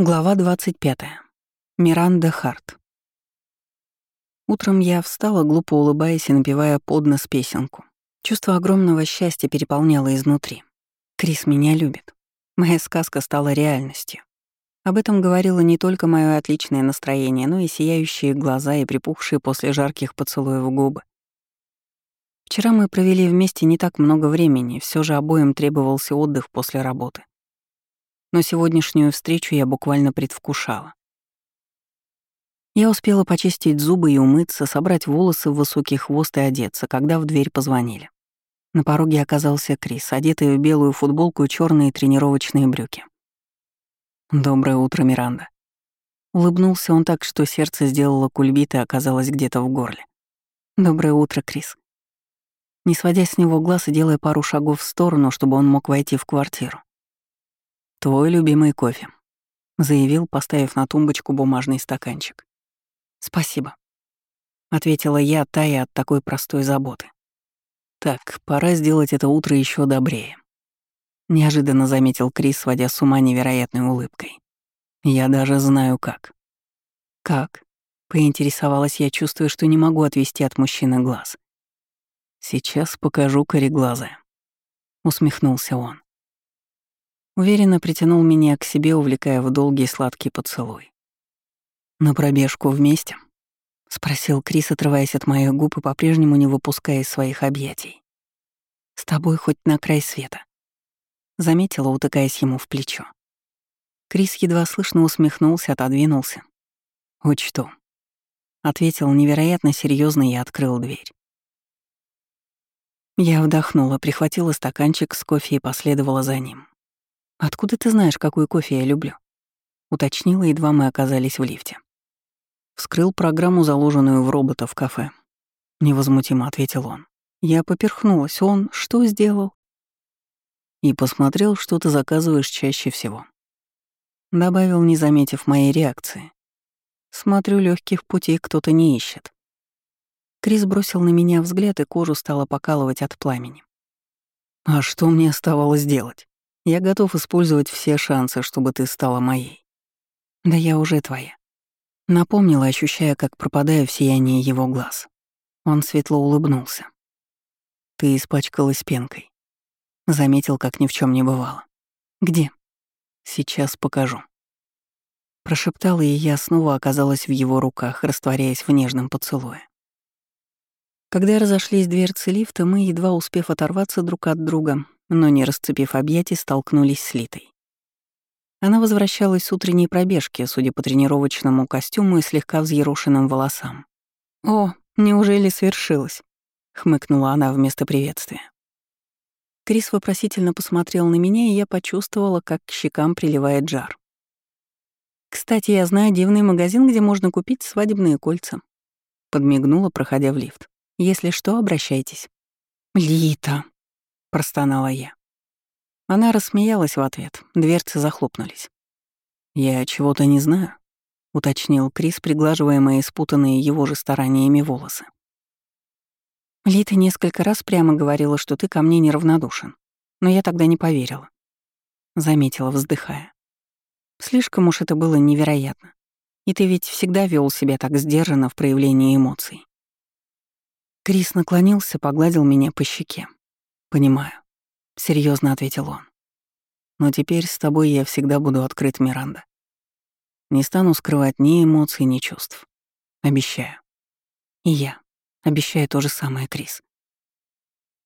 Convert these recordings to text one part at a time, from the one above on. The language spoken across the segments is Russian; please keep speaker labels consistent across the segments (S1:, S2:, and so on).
S1: Глава 25. Миранда Харт. Утром я встала, глупо улыбаясь и напевая под нос песенку. Чувство огромного счастья переполняло изнутри. Крис меня любит. Моя сказка стала реальностью. Об этом говорило не только мое отличное настроение, но и сияющие глаза и припухшие после жарких поцелуев губы. Вчера мы провели вместе не так много времени, все же обоим требовался отдых после работы но сегодняшнюю встречу я буквально предвкушала. Я успела почистить зубы и умыться, собрать волосы в высокий хвост и одеться, когда в дверь позвонили. На пороге оказался Крис, одетый в белую футболку и черные тренировочные брюки. «Доброе утро, Миранда». Улыбнулся он так, что сердце сделало кульбит и оказалось где-то в горле. «Доброе утро, Крис». Не сводя с него глаз и делая пару шагов в сторону, чтобы он мог войти в квартиру. «Твой любимый кофе», — заявил, поставив на тумбочку бумажный стаканчик. «Спасибо», — ответила я, тая от такой простой заботы. «Так, пора сделать это утро еще добрее», — неожиданно заметил Крис, сводя с ума невероятной улыбкой. «Я даже знаю как». «Как?» — поинтересовалась я, чувствуя, что не могу отвести от мужчины глаз. «Сейчас покажу кореглазая», — усмехнулся он. Уверенно притянул меня к себе, увлекая в долгий сладкий поцелуй. «На пробежку вместе?» — спросил Крис, отрываясь от моих губ и по-прежнему не выпуская из своих объятий. «С тобой хоть на край света», — заметила, утыкаясь ему в плечо. Крис едва слышно усмехнулся, отодвинулся. «Учту», — ответил невероятно серьезно и открыл дверь. Я вдохнула, прихватила стаканчик с кофе и последовала за ним. «Откуда ты знаешь, какой кофе я люблю?» — уточнила, едва мы оказались в лифте. Вскрыл программу, заложенную в робота в кафе. Невозмутимо ответил он. Я поперхнулась. Он что сделал? И посмотрел, что ты заказываешь чаще всего. Добавил, не заметив моей реакции. Смотрю, легких путей кто-то не ищет. Крис бросил на меня взгляд, и кожу стало покалывать от пламени. А что мне оставалось делать? Я готов использовать все шансы, чтобы ты стала моей. Да я уже твоя. Напомнила, ощущая, как пропадаю в сиянии его глаз. Он светло улыбнулся. Ты испачкалась пенкой. Заметил, как ни в чем не бывало. Где? Сейчас покажу. Прошептала, и я снова оказалась в его руках, растворяясь в нежном поцелуе. Когда разошлись дверцы лифта, мы, едва успев оторваться друг от друга, но, не расцепив объятий, столкнулись с Литой. Она возвращалась с утренней пробежки, судя по тренировочному костюму и слегка взъерошенным волосам. «О, неужели свершилось?» — хмыкнула она вместо приветствия. Крис вопросительно посмотрел на меня, и я почувствовала, как к щекам приливает жар. «Кстати, я знаю дивный магазин, где можно купить свадебные кольца», — подмигнула, проходя в лифт. «Если что, обращайтесь». «Лита», — простонала я. Она рассмеялась в ответ, дверцы захлопнулись. «Я чего-то не знаю», — уточнил Крис, приглаживая мои спутанные его же стараниями волосы. «Лита несколько раз прямо говорила, что ты ко мне неравнодушен, но я тогда не поверила», — заметила, вздыхая. «Слишком уж это было невероятно. И ты ведь всегда вел себя так сдержанно в проявлении эмоций». Крис наклонился, погладил меня по щеке. «Понимаю», — серьезно ответил он. «Но теперь с тобой я всегда буду открыт, Миранда. Не стану скрывать ни эмоций, ни чувств. Обещаю. И я. Обещаю то же самое, Крис».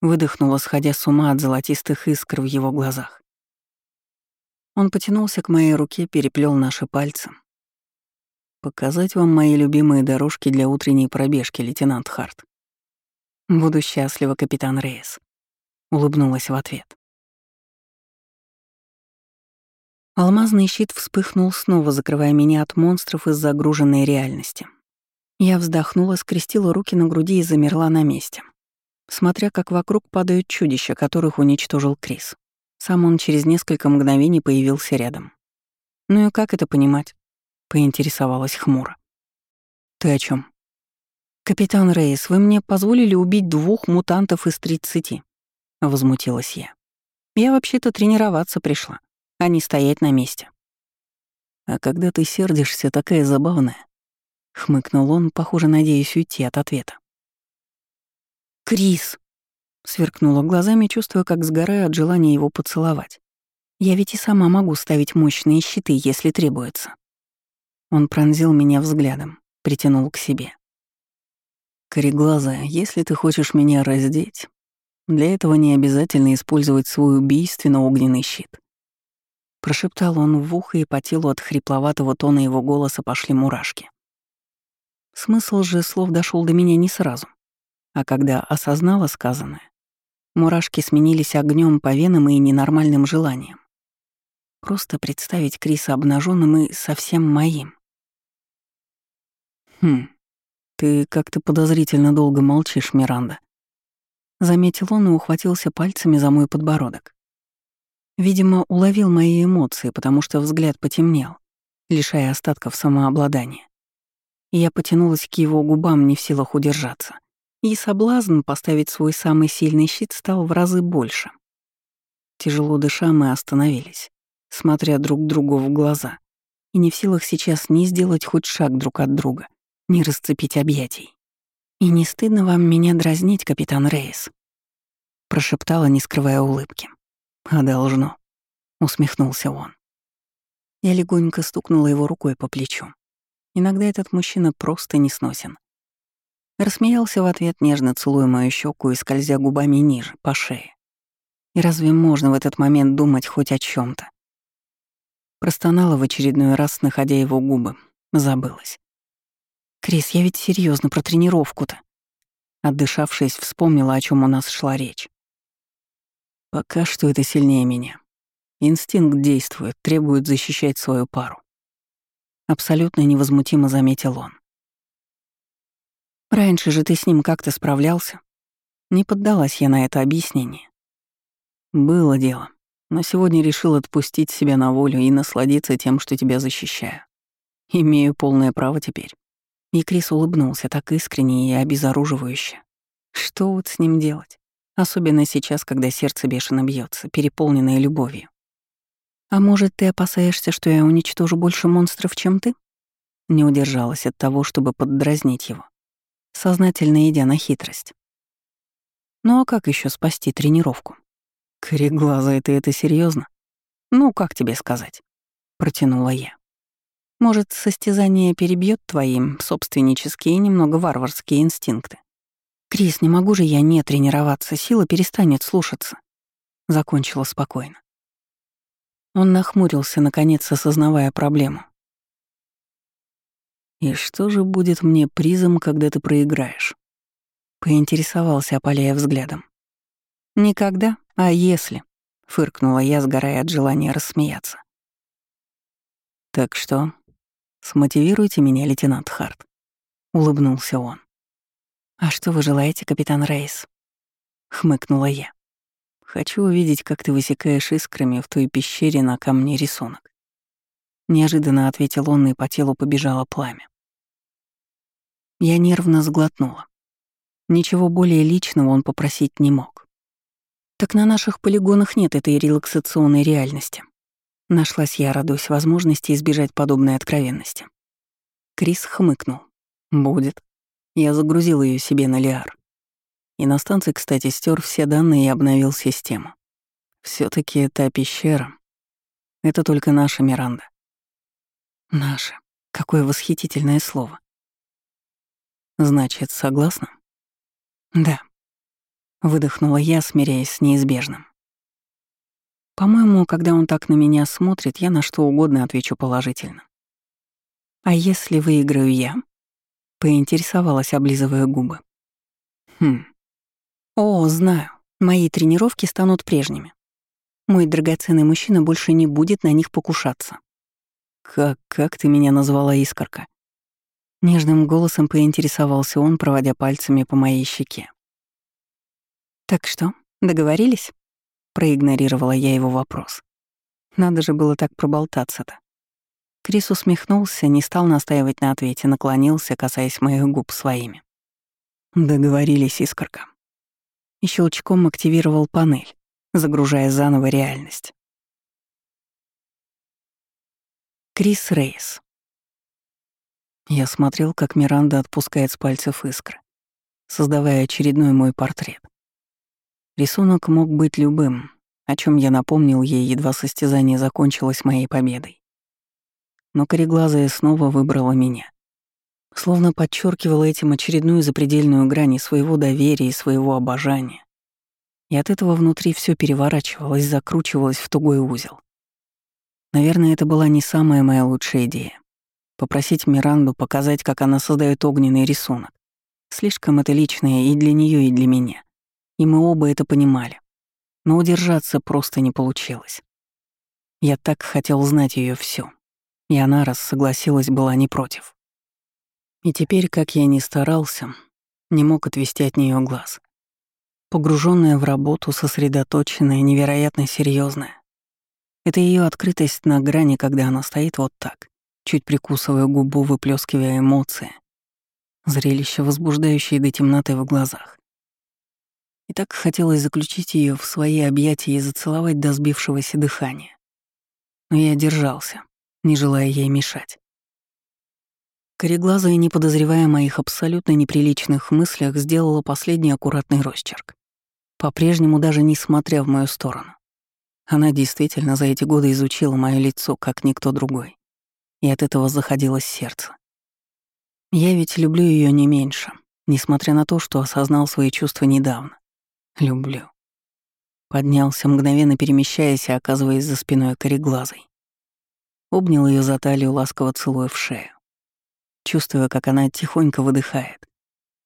S1: Выдохнула, сходя с ума от золотистых искр в его глазах. Он потянулся к моей руке, переплел наши пальцы. «Показать вам мои любимые дорожки для утренней пробежки, лейтенант Харт». «Буду счастлива, капитан Рейс», улыбнулась в ответ. Алмазный щит вспыхнул снова, закрывая меня от монстров из загруженной реальности. Я вздохнула, скрестила руки на груди и замерла на месте, смотря как вокруг падают чудища, которых уничтожил Крис. Сам он через несколько мгновений появился рядом. «Ну и как это понимать?» — поинтересовалась хмуро. «Ты о чем? «Капитан Рейс, вы мне позволили убить двух мутантов из тридцати. — возмутилась я. «Я вообще-то тренироваться пришла, а не стоять на месте». А когда ты сердишься, такая забавная. Хмыкнул он, похоже, надеясь уйти от ответа. «Крис!» — сверкнула глазами, чувствуя, как сгораю от желания его поцеловать. «Я ведь и сама могу ставить мощные щиты, если требуется». Он пронзил меня взглядом, притянул к себе. «Кореглазая, если ты хочешь меня раздеть, для этого не обязательно использовать свой убийственно-огненный щит». Прошептал он в ухо, и по телу от хрипловатого тона его голоса пошли мурашки. Смысл же слов дошел до меня не сразу. А когда осознала сказанное, мурашки сменились огнем по венам и ненормальным желанием. Просто представить Криса обнаженным и совсем моим. «Хм, ты как-то подозрительно долго молчишь, Миранда», — заметил он и ухватился пальцами за мой подбородок. Видимо, уловил мои эмоции, потому что взгляд потемнел, лишая остатков самообладания. Я потянулась к его губам, не в силах удержаться. И соблазн поставить свой самый сильный щит стал в разы больше. Тяжело дыша, мы остановились, смотря друг другу в глаза, и не в силах сейчас ни сделать хоть шаг друг от друга, ни расцепить объятий. «И не стыдно вам меня дразнить, капитан Рейс?» прошептала, не скрывая улыбки. «А должно», — усмехнулся он. Я легонько стукнула его рукой по плечу. Иногда этот мужчина просто не сносен. Рассмеялся в ответ, нежно целуя мою щеку и скользя губами ниже, по шее. И разве можно в этот момент думать хоть о чем то Простонала в очередной раз, находя его губы. Забылась. «Крис, я ведь серьезно про тренировку-то». Отдышавшись, вспомнила, о чем у нас шла речь. «Пока что это сильнее меня. Инстинкт действует, требует защищать свою пару. Абсолютно невозмутимо заметил он. Раньше же ты с ним как-то справлялся. Не поддалась я на это объяснение. Было дело, но сегодня решил отпустить себя на волю и насладиться тем, что тебя защищаю. Имею полное право теперь. И Крис улыбнулся так искренне и обезоруживающе. Что вот с ним делать? Особенно сейчас, когда сердце бешено бьется, переполненное любовью. «А может, ты опасаешься, что я уничтожу больше монстров, чем ты?» Не удержалась от того, чтобы поддразнить его, сознательно идя на хитрость. «Ну а как еще спасти тренировку?» «Кореглазая, ты это серьезно? «Ну, как тебе сказать?» — протянула я. «Может, состязание перебьет твои собственнические немного варварские инстинкты?» «Крис, не могу же я не тренироваться, сила перестанет слушаться», — закончила спокойно. Он нахмурился, наконец осознавая проблему. «И что же будет мне призом, когда ты проиграешь?» Поинтересовался, опаляя взглядом. «Никогда, а если?» — фыркнула я, сгорая от желания рассмеяться. «Так что, смотивируйте меня, лейтенант Харт», — улыбнулся он. «А что вы желаете, капитан Рейс?» — хмыкнула я. Хочу увидеть, как ты высекаешь искрами в той пещере на камне рисунок. Неожиданно ответил он, и по телу побежало пламя. Я нервно сглотнула. Ничего более личного он попросить не мог. Так на наших полигонах нет этой релаксационной реальности. Нашлась я, радуясь возможности избежать подобной откровенности. Крис хмыкнул. «Будет». Я загрузил ее себе на Лиар. И на станции, кстати, стер все данные и обновил систему. все таки та пещера — это только наша Миранда. Наша. Какое восхитительное слово. Значит, согласна? Да. Выдохнула я, смиряясь с неизбежным. По-моему, когда он так на меня смотрит, я на что угодно отвечу положительно. А если выиграю я? Поинтересовалась, облизывая губы. Хм. О, знаю. Мои тренировки станут прежними. Мой драгоценный мужчина больше не будет на них покушаться. Как, как ты меня назвала искорка? Нежным голосом поинтересовался он, проводя пальцами по моей щеке. Так что, договорились? Проигнорировала я его вопрос. Надо же было так проболтаться-то. Крис усмехнулся, не стал настаивать на ответе, наклонился, касаясь моих губ своими. Договорились, искорка и щелчком активировал панель, загружая заново реальность. Крис Рейс. Я смотрел, как Миранда отпускает с пальцев искры, создавая очередной мой портрет. Рисунок мог быть любым, о чем я напомнил ей, едва состязание закончилось моей победой. Но кореглазая снова выбрала меня. Словно подчеркивала этим очередную запредельную грань своего доверия и своего обожания. И от этого внутри все переворачивалось, закручивалось в тугой узел. Наверное, это была не самая моя лучшая идея. Попросить Миранду показать, как она создает огненный рисунок. Слишком это личное и для нее, и для меня. И мы оба это понимали. Но удержаться просто не получилось. Я так хотел знать ее все, И она, раз согласилась, была не против. И теперь, как я ни старался, не мог отвести от нее глаз. Погруженная в работу, сосредоточенная, невероятно серьезная. Это ее открытость на грани, когда она стоит вот так, чуть прикусывая губу, выплескивая эмоции. Зрелище, возбуждающее до темноты в глазах. И так хотелось заключить ее в свои объятия и зацеловать до сбившегося дыхания. Но я держался, не желая ей мешать. Кореглазая, не подозревая моих абсолютно неприличных мыслях, сделала последний аккуратный росчерк. По-прежнему даже не смотря в мою сторону. Она действительно за эти годы изучила мое лицо, как никто другой. И от этого заходилось сердце. Я ведь люблю ее не меньше, несмотря на то, что осознал свои чувства недавно. Люблю. Поднялся, мгновенно перемещаясь и оказываясь за спиной кореглазой. Обнял ее за талию, ласково целуя в шею. Чувствуя, как она тихонько выдыхает,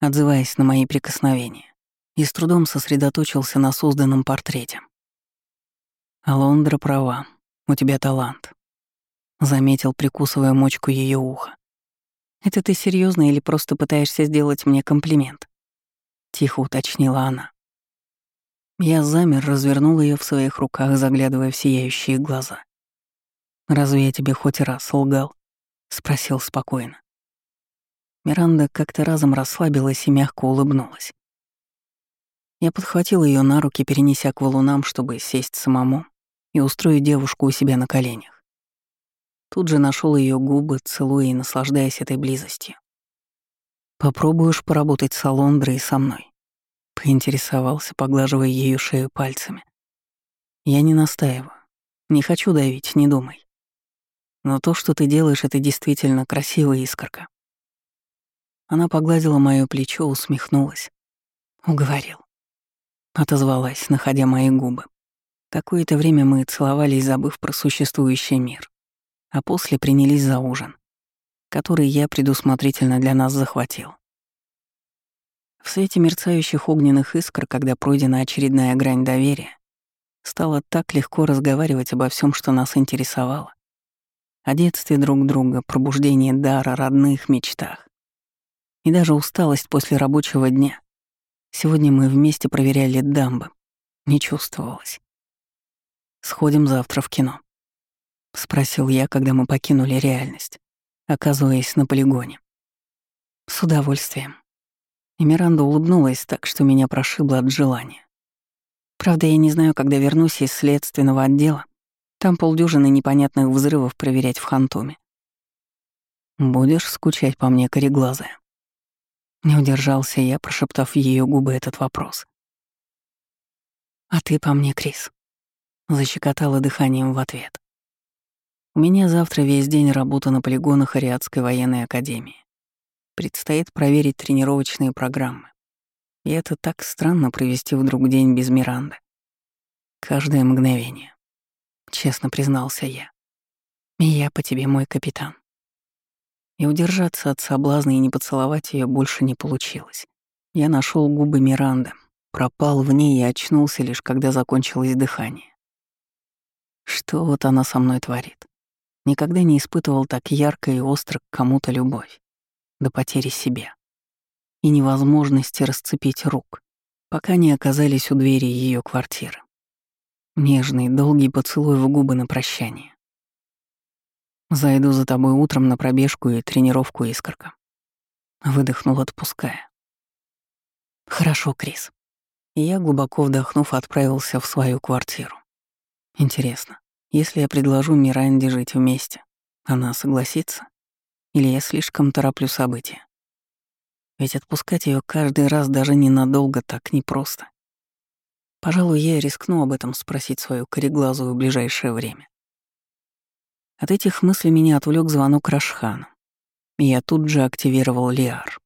S1: отзываясь на мои прикосновения, и с трудом сосредоточился на созданном портрете. Алондра права, у тебя талант. Заметил, прикусывая мочку ее уха. Это ты серьезно или просто пытаешься сделать мне комплимент? Тихо уточнила она. Я замер, развернул ее в своих руках, заглядывая в сияющие глаза. «Разве я тебе хоть раз лгал?» — спросил спокойно. Миранда как-то разом расслабилась и мягко улыбнулась. Я подхватил ее на руки, перенеся к валунам, чтобы сесть самому, и устроить девушку у себя на коленях. Тут же нашел ее губы, целуя и наслаждаясь этой близостью. «Попробуешь поработать с Алондрой со мной?» Поинтересовался, поглаживая ее шею пальцами. «Я не настаиваю. Не хочу давить, не думай. Но то, что ты делаешь, это действительно красивая искорка». Она погладила моё плечо, усмехнулась. Уговорил. Отозвалась, находя мои губы. Какое-то время мы целовались, забыв про существующий мир, а после принялись за ужин, который я предусмотрительно для нас захватил. В свете мерцающих огненных искр, когда пройдена очередная грань доверия, стало так легко разговаривать обо всем, что нас интересовало. О детстве друг друга, пробуждении дара, родных мечтах. И даже усталость после рабочего дня. Сегодня мы вместе проверяли дамбы. Не чувствовалось. «Сходим завтра в кино», — спросил я, когда мы покинули реальность, оказываясь на полигоне. «С удовольствием». И Миранда улыбнулась так, что меня прошибло от желания. Правда, я не знаю, когда вернусь из следственного отдела. Там полдюжины непонятных взрывов проверять в Хантуме. «Будешь скучать по мне, кореглазая?» Не удержался я, прошептав в ее губы этот вопрос. «А ты по мне, Крис?» Защекотала дыханием в ответ. У меня завтра весь день работа на полигонах Ариадской военной академии. Предстоит проверить тренировочные программы. И это так странно провести вдруг день без Миранды. Каждое мгновение. Честно признался я. И я по тебе мой капитан. И удержаться от соблазна и не поцеловать ее больше не получилось. Я нашел губы Миранды, пропал в ней и очнулся лишь когда закончилось дыхание. Что вот она со мной творит? Никогда не испытывал так ярко и остро к кому-то любовь, до потери себя. И невозможности расцепить рук, пока не оказались у двери ее квартиры. Нежный, долгий поцелуй в губы на прощание. Зайду за тобой утром на пробежку и тренировку искорка. Выдохнул, отпуская. Хорошо, Крис. И я, глубоко вдохнув, отправился в свою квартиру. Интересно, если я предложу Миранде жить вместе, Она согласится? Или я слишком тороплю события? Ведь отпускать ее каждый раз даже ненадолго так непросто. Пожалуй, я рискну об этом спросить свою кореглазую в ближайшее время. От этих мыслей меня отвлек звонок Рашхана, и я тут же активировал Лиар.